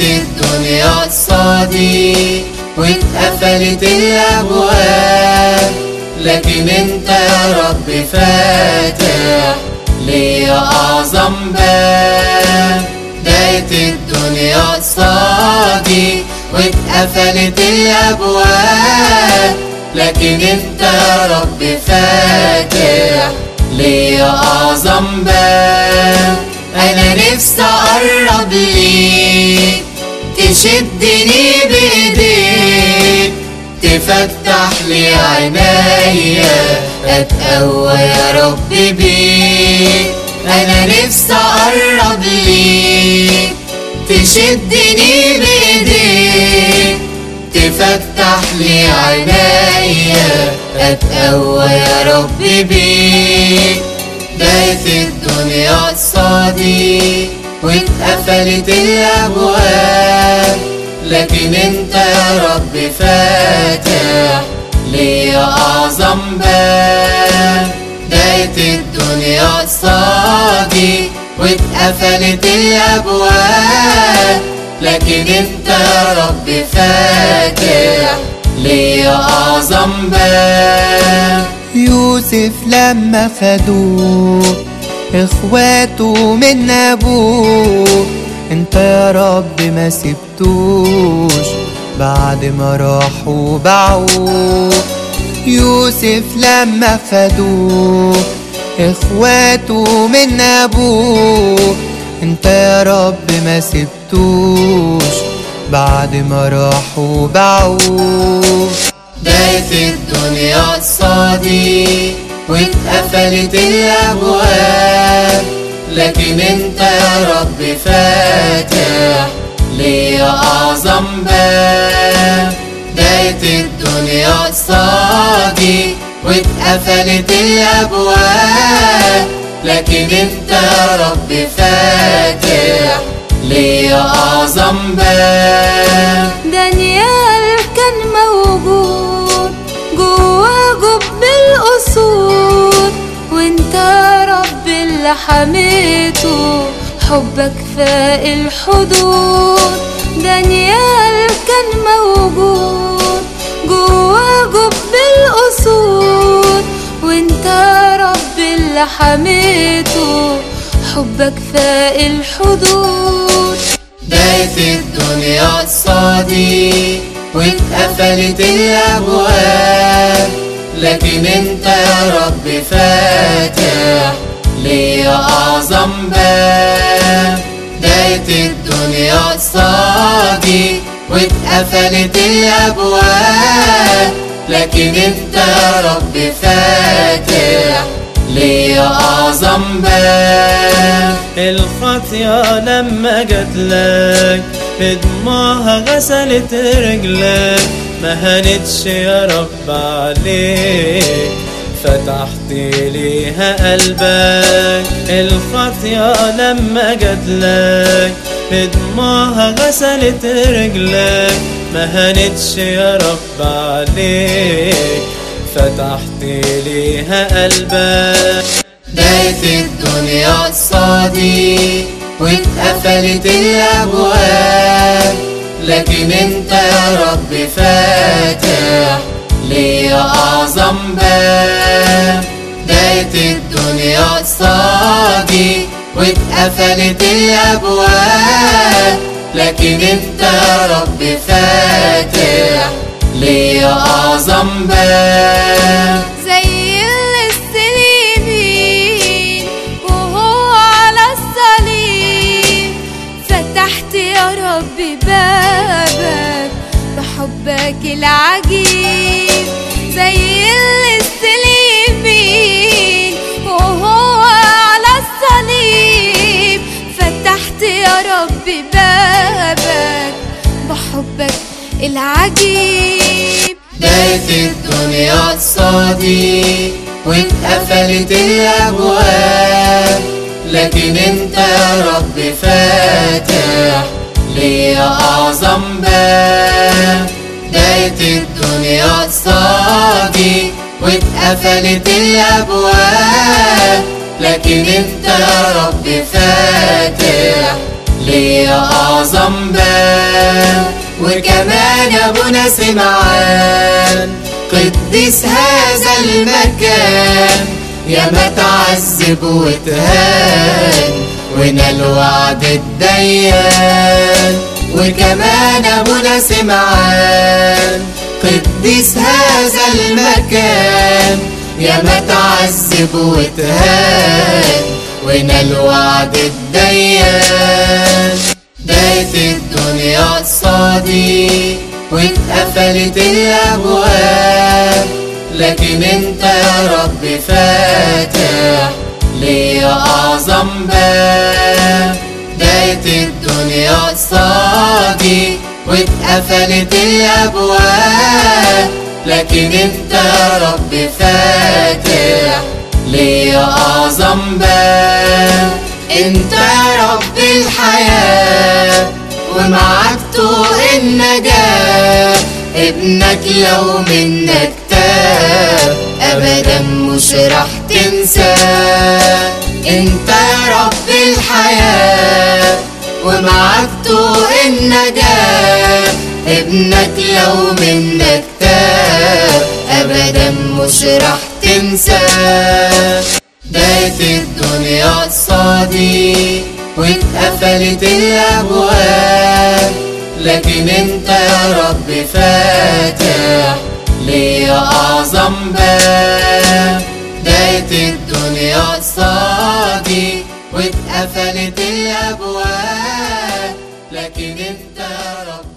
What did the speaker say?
الدنيا قصادي واتقفلت الأبواب لكن أنت يا رب فاتح ليا أعظم باب. بقت الدنيا قصادي واتقفلت الأبواب لكن أنت يا رب فاتح ليا أعظم باب. أنا نفسي أقرب ليك. تشدني بإيديك. تفتح لي عينيا اتقوى يا رب بيك. أنا نفسي أقرب ليك. تشدني بإيديك. تفتح لي عينيا اتقوى يا رب بيك. بقت الدنيا قصادي. واتقفلت الأبواب لكن أنت يا رب فاتح ليا أعظم باب. بقت الدنيا قصادي واتقفلت الأبواب لكن أنت يا رب فاتح ليا أعظم باب. يوسف لما خدوه اخواته من ابوه أنت يا رب ما سبتوش. بعد ما راحوا باعوه يوسف لما خدوه اخواته من ابوه أنت يا رب ما سبتوش. بعد ما راحوا باعوه بقت الدنيا قصادي واتقفلت الأبواب. لكن انت يا رب فاتح ليا أعظم باب. بقت الدنيا قصادي واتقفلت الابواب لكن انت يا رب فاتح ليا أعظم باب. حميته حبك فاق الحدود دانيال كان موجود جوا جب الأسود. وانت رب اللي حميته حبك فاق الحدود بقت الدنيا قصادي واتقفلت الأبواب. لكن انت يا رب فاتح. ليا أعظم باب. بقت الدنيا قصادي واتقفلت الأبواب. لكن أنت يا رب فاتح ليا أعظم باب. الخطية لما جت لك بدموعها غسلت رجلك. ما هنتش يا رب عليك. فتحت ليها قلبك الخطية لما جت لك بدموعها غسلت رجلك. ما هنتش يا رب عليك. فتحت ليها قلبك. بقت الدنيا قصادي واتقفلت الأبواب. لكن انت يا رب فاتح ليا أعظم باب. بقت الدنيا قصادي واتقفلت الأبواب لكن أنت يا رب فاتح ليا أعظم باب. زي السليمين وهو على الصليب. فتحت يا بابك بحبك العجيب. زي السليمين بابك بحبك العجيب. بقت الدنيا قصادي واتقفلت الأبواب. لكن أنت يا رب فاتح ليا أعظم باب. بقت الدنيا قصادي واتقفلت الأبواب. لكن أنت يا رب فاتح أعظم باب وكمان أبونا سمعان قديس هذا المكان يا ما تعذب وتهان ونال وعد الديان. وكمان أبونا سمعان قديس هذا المكان يا ما تعذب وتهان. ونال وعد الديان؟ دايت الدنيا قصادي واتقفلت الأبواب. لكن انت يا رب فاتح ليا أعظم باب. دايت الدنيا قصادي واتقفلت الأبواب. لكن انت يا رب فاتح ليا أعظم باب. انت رب الحياة ومعاك طوق النجاة ابنك لو منك تاب ابدا مش راح تنساة. انت رب الحياة ومعاك طوق النجاة ابنك لو منك تاب ابدا مش راح تنساة. بات الدنيا قصادي واتقفلت الأبواب لكن أنت يا رب فاتح ليا أعظم باب. بات الدنيا قصادي واتقفلت الأبواب لكن أنت يا رب